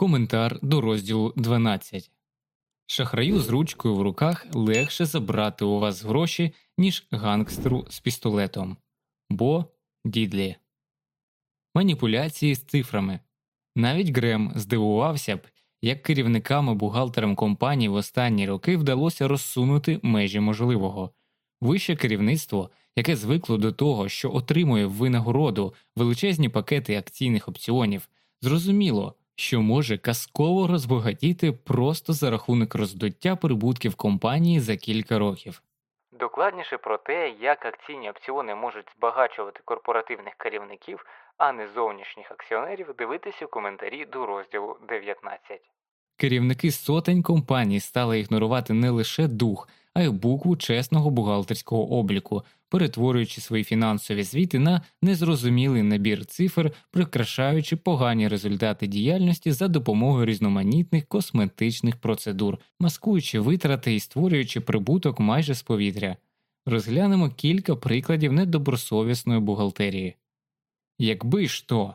Коментар до розділу 12. Шахраю з ручкою в руках легше забрати у вас гроші, ніж гангстеру з пістолетом. Бо дідлі. Маніпуляції з цифрами. Навіть Грем здивувався б, як керівникам і бухгалтерам компанії в останні роки вдалося розсунути межі можливого. Вище керівництво, яке звикло до того, що отримує винагороду величезні пакети акційних опціонів, зрозуміло що може казково розбагатіти просто за рахунок роздуття прибутків компанії за кілька років. Докладніше про те, як акційні опціони можуть збагачувати корпоративних керівників, а не зовнішніх акціонерів, дивитись у коментарі до розділу 19. Керівники сотень компаній стали ігнорувати не лише дух, а й букву чесного бухгалтерського обліку, перетворюючи свої фінансові звіти на незрозумілий набір цифр, прикрашаючи погані результати діяльності за допомогою різноманітних косметичних процедур, маскуючи витрати і створюючи прибуток майже з повітря. Розглянемо кілька прикладів недобросовісної бухгалтерії. Якби ж то,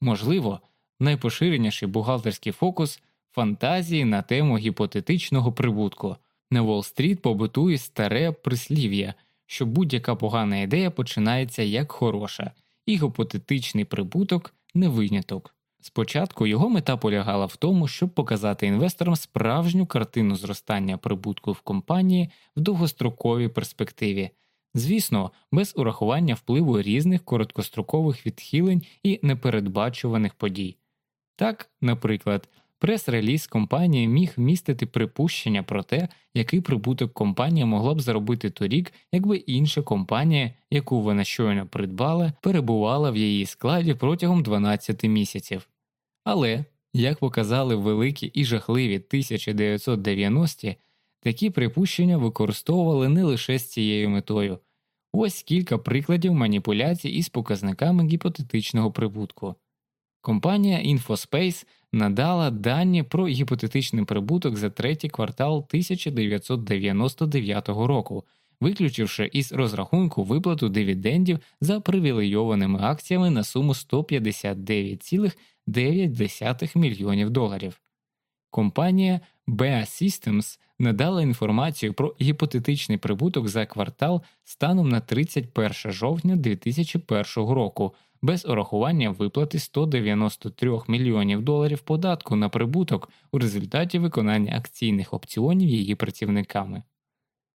можливо, найпоширеніший бухгалтерський фокус фантазії на тему гіпотетичного прибутку. На Уолл-стріт побутує старе прислів'я, що будь-яка погана ідея починається як хороша, і гіпотетичний прибуток не виняток. Спочатку його мета полягала в тому, щоб показати інвесторам справжню картину зростання прибутку в компанії в довгостроковій перспективі, звісно, без урахування впливу різних короткострокових відхилень і непередбачуваних подій. Так, наприклад, Прес-реліз компанії міг містити припущення про те, який прибуток компанія могла б заробити торік, якби інша компанія, яку вона щойно придбала, перебувала в її складі протягом 12 місяців. Але, як показали великі і жахливі 1990-ті, такі припущення використовували не лише з цією метою. Ось кілька прикладів маніпуляцій із показниками гіпотетичного прибутку. Компанія InfoSpace надала дані про гіпотетичний прибуток за третій квартал 1999 року, виключивши із розрахунку виплату дивідендів за привілейованими акціями на суму 159,9 мільйонів доларів. Компанія BA Systems надала інформацію про гіпотетичний прибуток за квартал станом на 31 жовтня 2001 року без урахування виплати 193 мільйонів доларів податку на прибуток у результаті виконання акційних опціонів її працівниками.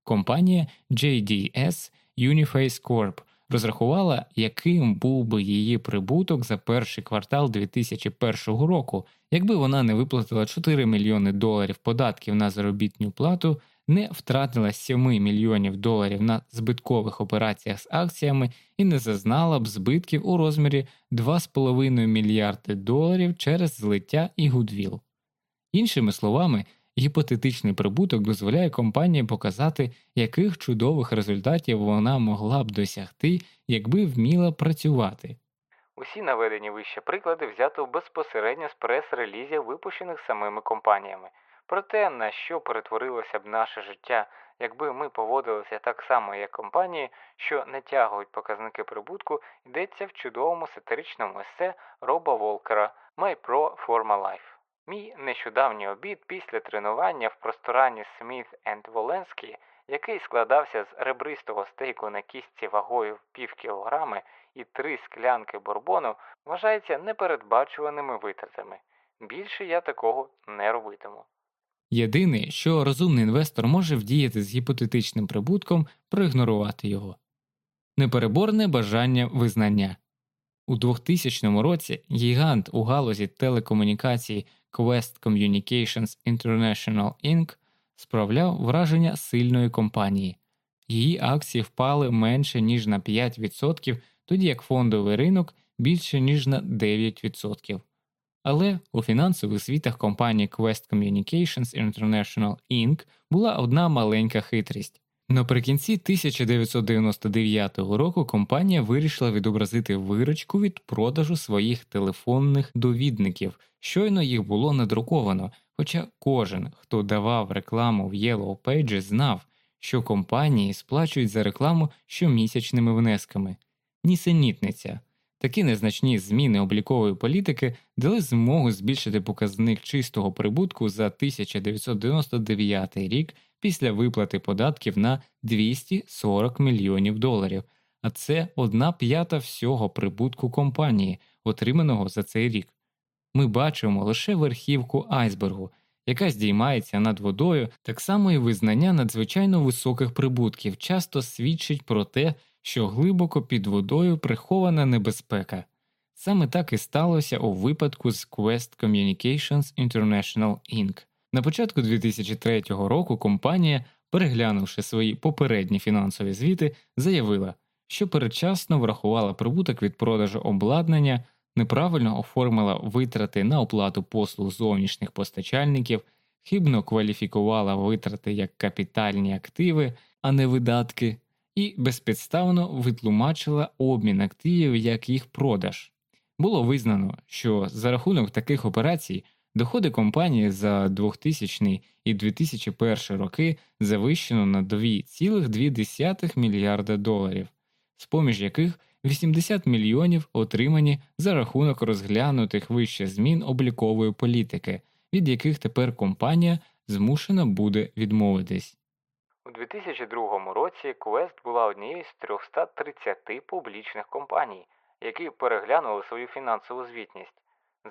Компанія JDS Uniface Corp розрахувала, яким був би її прибуток за перший квартал 2001 року, якби вона не виплатила 4 мільйони доларів податків на заробітну плату не втратила 7 мільйонів доларів на збиткових операціях з акціями і не зазнала б збитків у розмірі 2,5 мільярди доларів через злиття і гудвіл. Іншими словами, гіпотетичний прибуток дозволяє компанії показати, яких чудових результатів вона могла б досягти, якби вміла працювати. Усі наведені вище приклади взято безпосередньо з прес-релізів, випущених самими компаніями. Про те, на що перетворилося б наше життя, якби ми поводилися так само, як компанії, що не тягують показники прибутку, йдеться в чудовому сатиричному есе Роба Волкера «My Pro Forma Life». Мій нещодавній обід після тренування в просторані Сміт енд Воленський, який складався з ребристого стейку на кістці вагою в пів кілограми і три склянки бурбону, вважається непередбачуваними витратами. Більше я такого не робитиму. Єдине, що розумний інвестор може вдіяти з гіпотетичним прибутком, проігнорувати його непереборне бажання визнання. У 2000 році гігант у галузі телекомунікацій Quest Communications International Inc. справляв враження сильної компанії, її акції впали менше ніж на 5%, тоді як фондовий ринок більше ніж на 9%. Але у фінансових світах компанії Quest Communications International Inc. була одна маленька хитрість. Наприкінці 1999 року компанія вирішила відобразити виручку від продажу своїх телефонних довідників, щойно їх було надруковано, хоча кожен, хто давав рекламу в Yellow Pages, знав, що компанії сплачують за рекламу щомісячними внесками. Нісенітниця. Такі незначні зміни облікової політики дали змогу збільшити показник чистого прибутку за 1999 рік після виплати податків на 240 мільйонів доларів, а це одна п'ята всього прибутку компанії, отриманого за цей рік. Ми бачимо лише верхівку айсбергу, яка здіймається над водою, так само і визнання надзвичайно високих прибутків часто свідчить про те, що глибоко під водою прихована небезпека. Саме так і сталося у випадку з Quest Communications International Inc. На початку 2003 року компанія, переглянувши свої попередні фінансові звіти, заявила, що передчасно врахувала прибуток від продажу обладнання, неправильно оформила витрати на оплату послуг зовнішніх постачальників, хибно кваліфікувала витрати як капітальні активи, а не видатки і безпідставно витлумачила обмін активів як їх продаж. Було визнано, що за рахунок таких операцій доходи компанії за 2000 і 2001 роки завищено на 2,2 мільярда доларів, з поміж яких 80 мільйонів отримані за рахунок розглянутих вище змін облікової політики, від яких тепер компанія змушена буде відмовитись. У 2002 році Quest була однією з 330 публічних компаній, які переглянули свою фінансову звітність.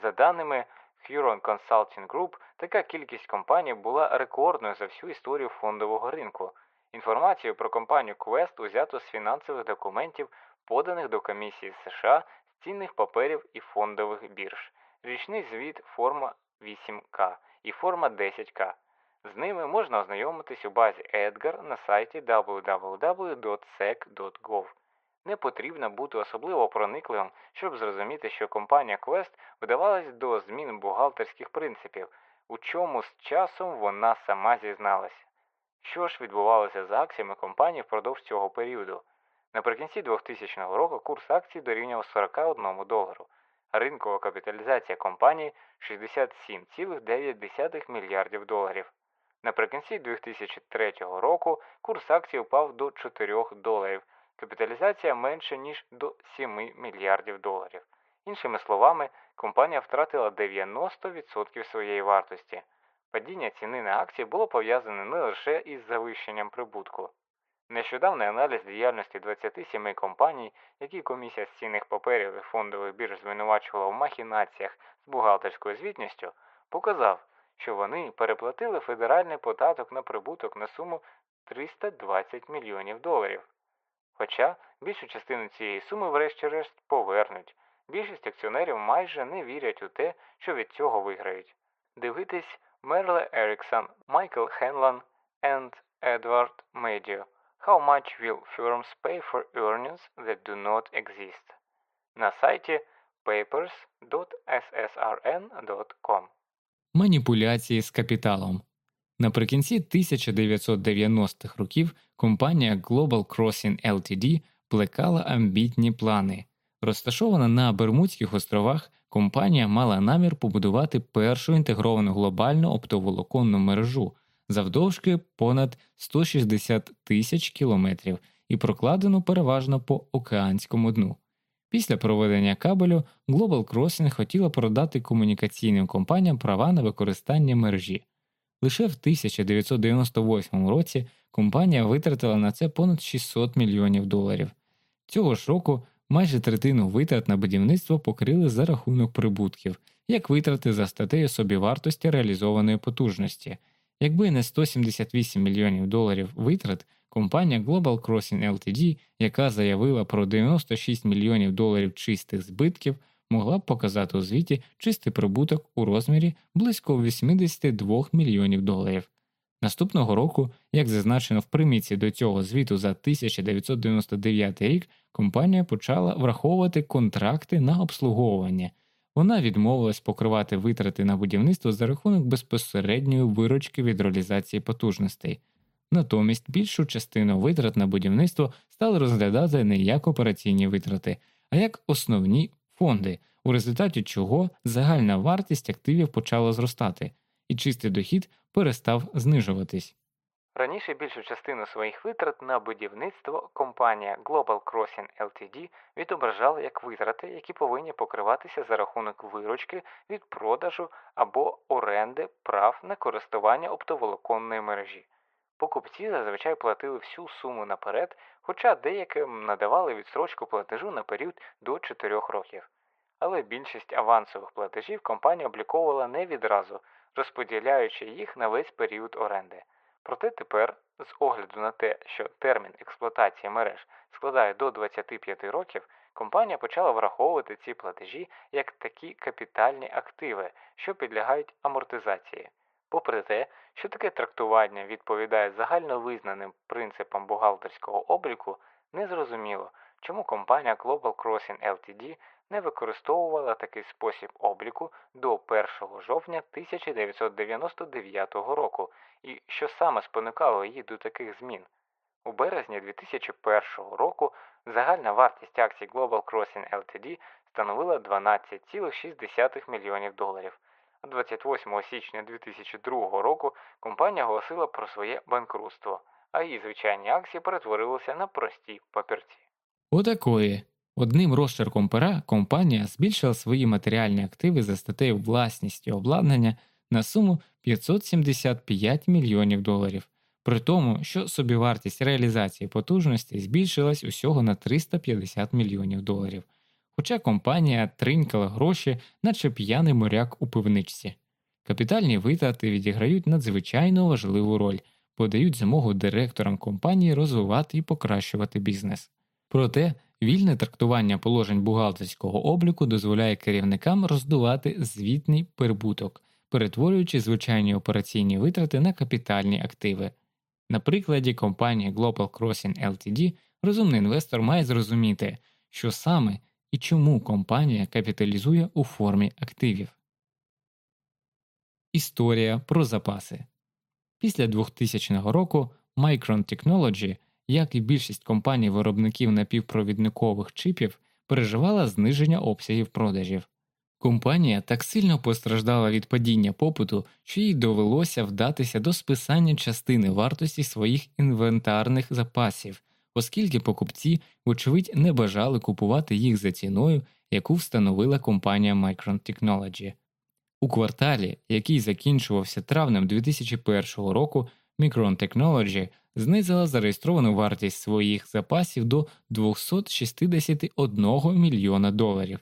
За даними Huron Consulting Group, така кількість компаній була рекордною за всю історію фондового ринку. Інформацію про компанію Quest узято з фінансових документів, поданих до комісії США з цінних паперів і фондових бірж, річний звіт форма 8К і форма 10К. З ними можна ознайомитись у базі EDGAR на сайті www.sec.gov. Не потрібно бути особливо проникливим, щоб зрозуміти, що компанія Quest вдавалась до змін бухгалтерських принципів, у чому з часом вона сама зізналася. Що ж відбувалося з акціями компанії впродовж цього періоду? Наприкінці 2000 року курс акцій дорівнював 41 долару, а ринкова капіталізація компанії 67,9 мільярдів доларів. Наприкінці 2003 року курс акцій упав до 4 доларів, капіталізація менше ніж до 7 мільярдів доларів. Іншими словами, компанія втратила 90% своєї вартості. Падіння ціни на акції було пов'язане не лише із завищенням прибутку. Нещодавний аналіз діяльності 27 компаній, які комісія з цінних паперів і фондових бірж звинувачувала в махінаціях з бухгалтерською звітністю, показав, що вони переплатили федеральний податок на прибуток на суму 320 мільйонів доларів. Хоча більшу частину цієї суми, врешті-решт, повернуть. Більшість акціонерів майже не вірять у те, що від цього виграють. Дивитись Мерле Еріксон, Майкл Хенлан and Едвард Медіо. How much will firms pay for earnings that do not exist? На сайті papers.ssrn.com Маніпуляції з капіталом. Наприкінці 1990-х років компанія Global Crossing Ltd плекала амбітні плани. Розташована на Бермудських островах, компанія мала намір побудувати першу інтегровану глобальну оптоволоконну мережу завдовжки понад 160 тисяч кілометрів і прокладену переважно по океанському дну. Після проведення кабелю Global Crossing хотіла продати комунікаційним компаніям права на використання мережі. Лише в 1998 році компанія витратила на це понад 600 мільйонів доларів. Цього ж року майже третину витрат на будівництво покрили за рахунок прибутків, як витрати за статтею собівартості реалізованої потужності. Якби не 178 мільйонів доларів витрат, компанія Global Crossing Ltd, яка заявила про 96 мільйонів доларів чистих збитків, могла б показати у звіті чистий прибуток у розмірі близько 82 мільйонів доларів. Наступного року, як зазначено в приміці до цього звіту за 1999 рік, компанія почала враховувати контракти на обслуговування. Вона відмовилась покривати витрати на будівництво за рахунок безпосередньої виручки від реалізації потужностей. Натомість більшу частину витрат на будівництво стали розглядати не як операційні витрати, а як основні фонди, у результаті чого загальна вартість активів почала зростати, і чистий дохід перестав знижуватись. Раніше більшу частину своїх витрат на будівництво компанія Global Crossing Ltd відображала як витрати, які повинні покриватися за рахунок виручки від продажу або оренди прав на користування оптоволоконної мережі. Покупці зазвичай платили всю суму наперед, хоча деяким надавали відстрочку платежу на період до 4 років. Але більшість авансових платежів компанія обліковувала не відразу, розподіляючи їх на весь період оренди. Проте тепер, з огляду на те, що термін експлуатації мереж складає до 25 років, компанія почала враховувати ці платежі як такі капітальні активи, що підлягають амортизації. Попри те, що таке трактування відповідає загальновизнаним принципам бухгалтерського обліку, незрозуміло, чому компанія Global Crossing Ltd не використовувала такий спосіб обліку до 1 жовтня 1999 року і що саме спонукало її до таких змін. У березні 2001 року загальна вартість акцій Global Crossing Ltd становила 12,6 мільйонів доларів. 28 січня 2002 року компанія оголосила про своє банкрутство, а її звичайні акції перетворилися на прості папірці. Отакої. Одним розчерком пера компанія збільшила свої матеріальні активи за статтею власність і обладнання на суму 575 мільйонів доларів, при тому, що собівартість реалізації потужностей збільшилась усього на 350 мільйонів доларів. Хоча компанія тринькала гроші, наче п'яний моряк у пивничці. Капітальні витрати відіграють надзвичайно важливу роль, подають змогу директорам компанії розвивати і покращувати бізнес. Проте вільне трактування положень бухгалтерського обліку дозволяє керівникам роздувати звітний прибуток, перетворюючи звичайні операційні витрати на капітальні активи. На прикладі компанії Global Crossing Ltd розумний інвестор має зрозуміти, що саме і чому компанія капіталізує у формі активів. Історія про запаси після 2000 року Micron Technology, як і більшість компаній виробників напівпровідникових чипів, переживала зниження обсягів продажів. Компанія так сильно постраждала від падіння попиту, що їй довелося вдатися до списання частини вартості своїх інвентарних запасів, оскільки покупці, вочевидь, не бажали купувати їх за ціною, яку встановила компанія Micron Technology. У кварталі, який закінчувався травнем 2001 року, Micron Technology знизила зареєстровану вартість своїх запасів до 261 мільйона доларів.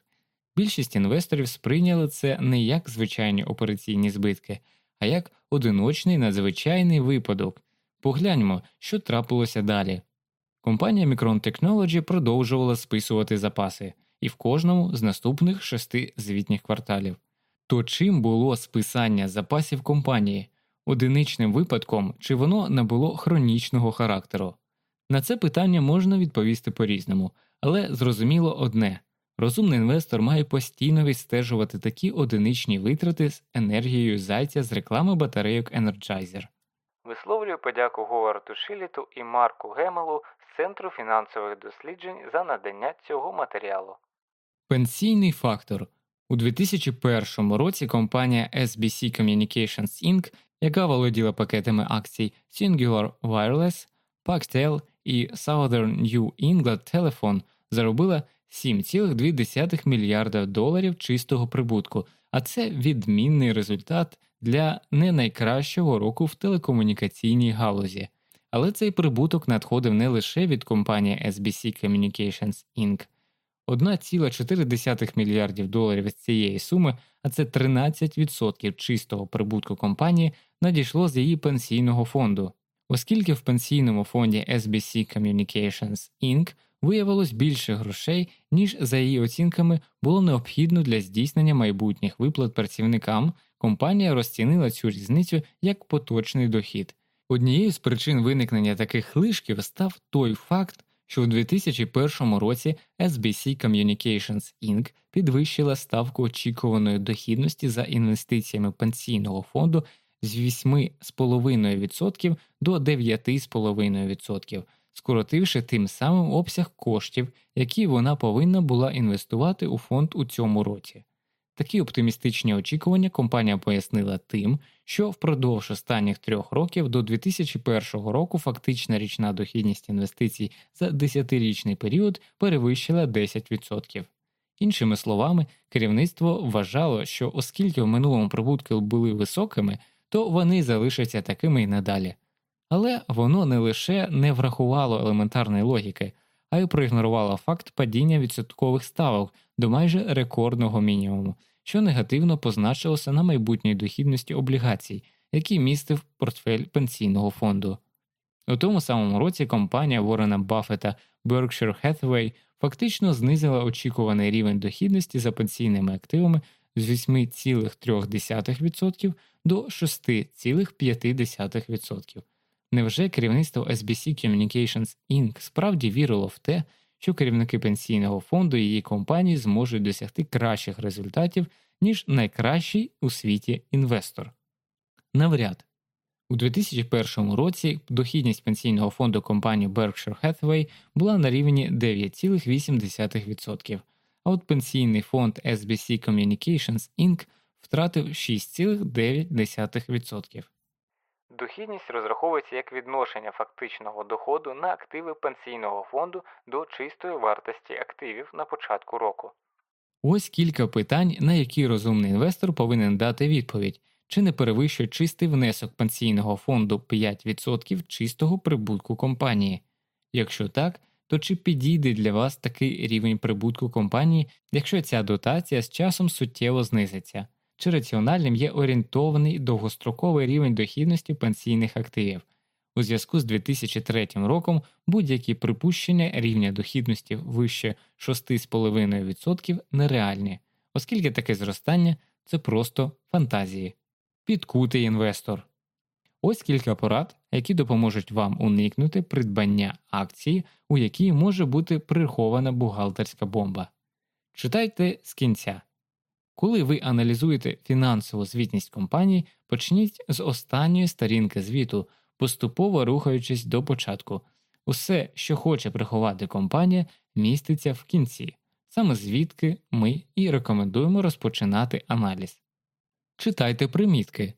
Більшість інвесторів сприйняли це не як звичайні операційні збитки, а як одиночний надзвичайний випадок. Погляньмо, що трапилося далі. Компанія Micron Technology продовжувала списувати запаси і в кожному з наступних шести звітніх кварталів. То чим було списання запасів компанії, одиничним випадком чи воно набуло хронічного характеру? На це питання можна відповісти по різному, але зрозуміло одне розумний інвестор має постійно відстежувати такі одиничні витрати з енергією зайця з реклами батарейок Energizer. Висловлюю подяку Говарду Шиліту і Марку Гемелу з Центру фінансових досліджень за надання цього матеріалу. Пенсійний фактор у 2001 році компанія SBC Communications Inc., яка володіла пакетами акцій Singular Wireless, Pactel і Southern New England Telephone, заробила 7,2 мільярда доларів чистого прибутку, а це відмінний результат для не найкращого року в телекомунікаційній галузі. Але цей прибуток надходив не лише від компанії SBC Communications Inc. 1,4 мільярдів доларів з цієї суми, а це 13% чистого прибутку компанії, надійшло з її пенсійного фонду, оскільки в пенсійному фонді SBC Communications Inc. виявилось більше грошей, ніж за її оцінками було необхідно для здійснення майбутніх виплат працівникам, компанія розцінила цю різницю як поточний дохід. Однією з причин виникнення таких лишків став той факт, що у 2001 році SBC Communications Inc. підвищила ставку очікуваної дохідності за інвестиціями пенсійного фонду з 8,5% до 9,5%, скоротивши тим самим обсяг коштів, які вона повинна була інвестувати у фонд у цьому році. Такі оптимістичні очікування компанія пояснила тим, що впродовж останніх трьох років до 2001 року фактична річна дохідність інвестицій за 10-річний період перевищила 10%. Іншими словами, керівництво вважало, що оскільки в минулому прибутки були високими, то вони залишаться такими й надалі. Але воно не лише не врахувало елементарної логіки, а й проігнорувало факт падіння відсоткових ставок до майже рекордного мінімуму, що негативно позначилося на майбутній дохідності облігацій, які містив портфель пенсійного фонду. У тому самому році компанія Ворена Баффета Berkshire Hathaway фактично знизила очікуваний рівень дохідності за пенсійними активами з 8,3% до 6,5%. Невже керівництво SBC Communications Inc. справді вірило в те, що керівники пенсійного фонду і її компанії зможуть досягти кращих результатів, ніж найкращий у світі інвестор? Навряд. У 2001 році дохідність пенсійного фонду компанії Berkshire Hathaway була на рівні 9,8%, а от пенсійний фонд SBC Communications Inc. втратив 6,9%. Дохідність розраховується як відношення фактичного доходу на активи пенсійного фонду до чистої вартості активів на початку року. Ось кілька питань, на які розумний інвестор повинен дати відповідь, чи не перевищує чистий внесок пенсійного фонду 5% чистого прибутку компанії. Якщо так, то чи підійде для вас такий рівень прибутку компанії, якщо ця дотація з часом суттєво знизиться? чи раціональним є орієнтований довгостроковий рівень дохідності пенсійних активів. У зв'язку з 2003 роком будь-які припущення рівня дохідності вище 6,5% нереальні, оскільки таке зростання це просто фантазії. Підкутий інвестор. Ось кілька порад, які допоможуть вам уникнути придбання акції, у якій може бути прихована бухгалтерська бомба. Читайте з кінця. Коли ви аналізуєте фінансову звітність компанії, почніть з останньої сторінки звіту, поступово рухаючись до початку. Усе, що хоче приховати компанія, міститься в кінці, саме звідки ми і рекомендуємо розпочинати аналіз. Читайте примітки.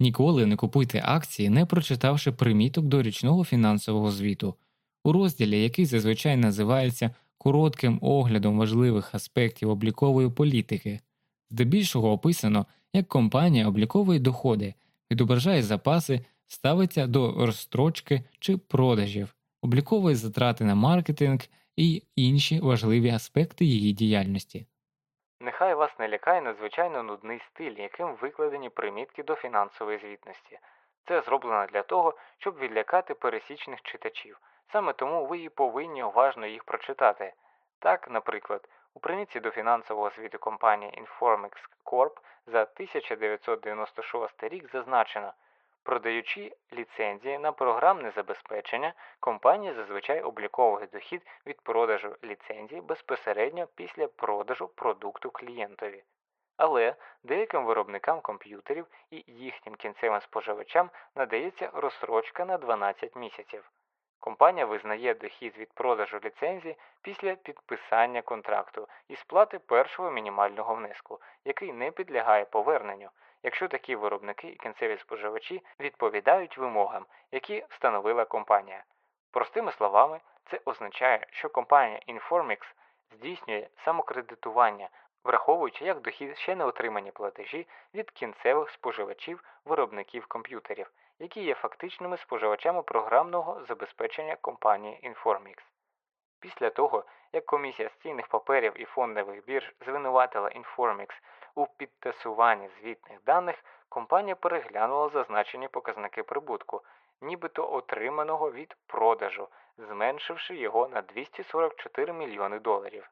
Ніколи не купуйте акції, не прочитавши приміток до річного фінансового звіту. У розділі, який зазвичай називається коротким оглядом важливих аспектів облікової політики. Здебільшого описано, як компанія обліковує доходи, відображає запаси, ставиться до розстрочки чи продажів, обліковує затрати на маркетинг і інші важливі аспекти її діяльності. Нехай вас не лякає надзвичайно нудний стиль, яким викладені примітки до фінансової звітності. Це зроблено для того, щоб відлякати пересічних читачів. Саме тому ви і повинні уважно їх прочитати. Так, наприклад, у примітці до фінансового звіту компанії Informix Corp за 1996 рік зазначено, продаючи ліцензії на програмне забезпечення, компанія зазвичай обліковує дохід від продажу ліцензій безпосередньо після продажу продукту клієнтові. Але деяким виробникам комп'ютерів і їхнім кінцевим споживачам надається розсрочка на 12 місяців. Компанія визнає дохід від продажу ліцензії після підписання контракту і сплати першого мінімального внеску, який не підлягає поверненню, якщо такі виробники і кінцеві споживачі відповідають вимогам, які встановила компанія. Простими словами, це означає, що компанія Informix здійснює самокредитування, враховуючи як дохід ще не отримані платежі від кінцевих споживачів виробників комп'ютерів які є фактичними споживачами програмного забезпечення компанії Informix. Після того, як комісія з цінних паперів і фондових бірж звинуватила Informix у підтасуванні звітних даних, компанія переглянула зазначені показники прибутку, нібито отриманого від продажу, зменшивши його на 244 мільйони доларів.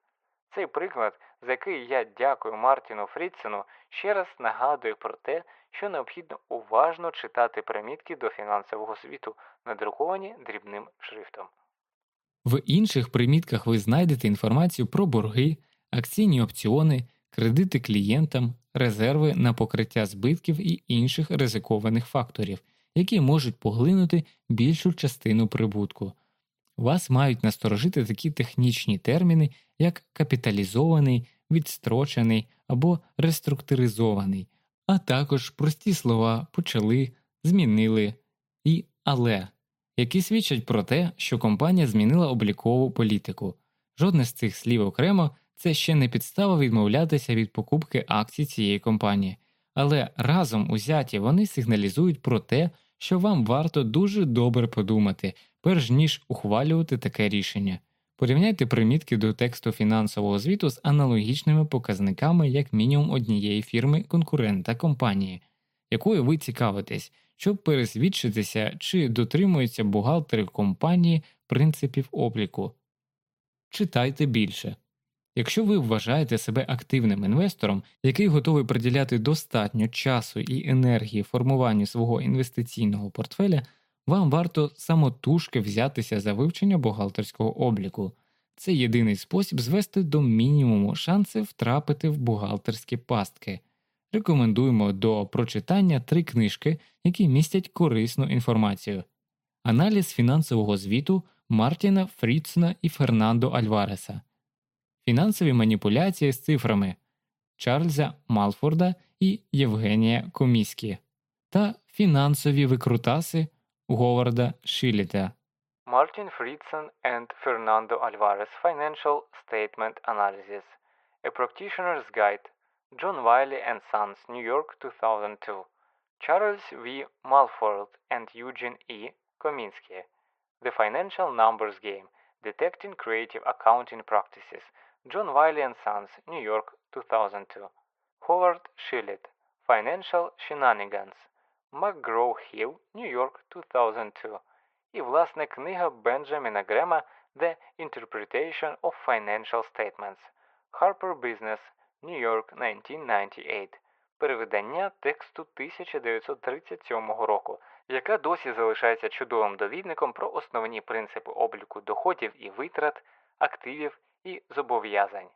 Цей приклад, за який я дякую Мартіну Фрідсену, ще раз нагадує про те, що необхідно уважно читати примітки до фінансового світу, надруковані дрібним шрифтом. В інших примітках ви знайдете інформацію про борги, акційні опціони, кредити клієнтам, резерви на покриття збитків і інших ризикованих факторів, які можуть поглинути більшу частину прибутку. Вас мають насторожити такі технічні терміни, як капіталізований, відстрочений або реструктуризований, а також прості слова почали, змінили і але, які свідчать про те, що компанія змінила облікову політику. Жодне з цих слів окремо це ще не підстава відмовлятися від покупки акцій цієї компанії, але разом узяті вони сигналізують про те, що вам варто дуже добре подумати, перш ніж ухвалювати таке рішення. Порівняйте примітки до тексту фінансового звіту з аналогічними показниками як мінімум однієї фірми конкурента компанії, якою ви цікавитесь, щоб пересвідчитися, чи дотримуються бухгалтери компанії принципів обліку. Читайте більше. Якщо ви вважаєте себе активним інвестором, який готовий приділяти достатньо часу і енергії формуванню свого інвестиційного портфеля, вам варто самотужки взятися за вивчення бухгалтерського обліку. Це єдиний спосіб звести до мінімуму шанси втрапити в бухгалтерські пастки. Рекомендуємо до прочитання три книжки, які містять корисну інформацію. Аналіз фінансового звіту Мартіна Фріцна і Фернандо Альвареса, Фінансові маніпуляції з цифрами Чарльза Малфорда і Євгенія Коміскі та Фінансові викрутаси Говарда Шиліта. Martin Friedson and Fernando Alvarez Financial Statement Analysis A Practitioner's Guide John Wiley and Sons New York 2002 Charles V. Malford and Eugene E. Kominsky The Financial Numbers Game Detecting Creative Accounting Practices John Wiley and Sons New York 2002 Howard Shillett Financial Shenanigans McGraw-Hill New York 2002 і власне книга Бенджаміна Грема The Interpretation of Financial Statements Harper Business New York 1998 перевидання тексту 1937 року, яка досі залишається чудовим довідником про основні принципи обліку доходів і витрат, активів і зобов'язань.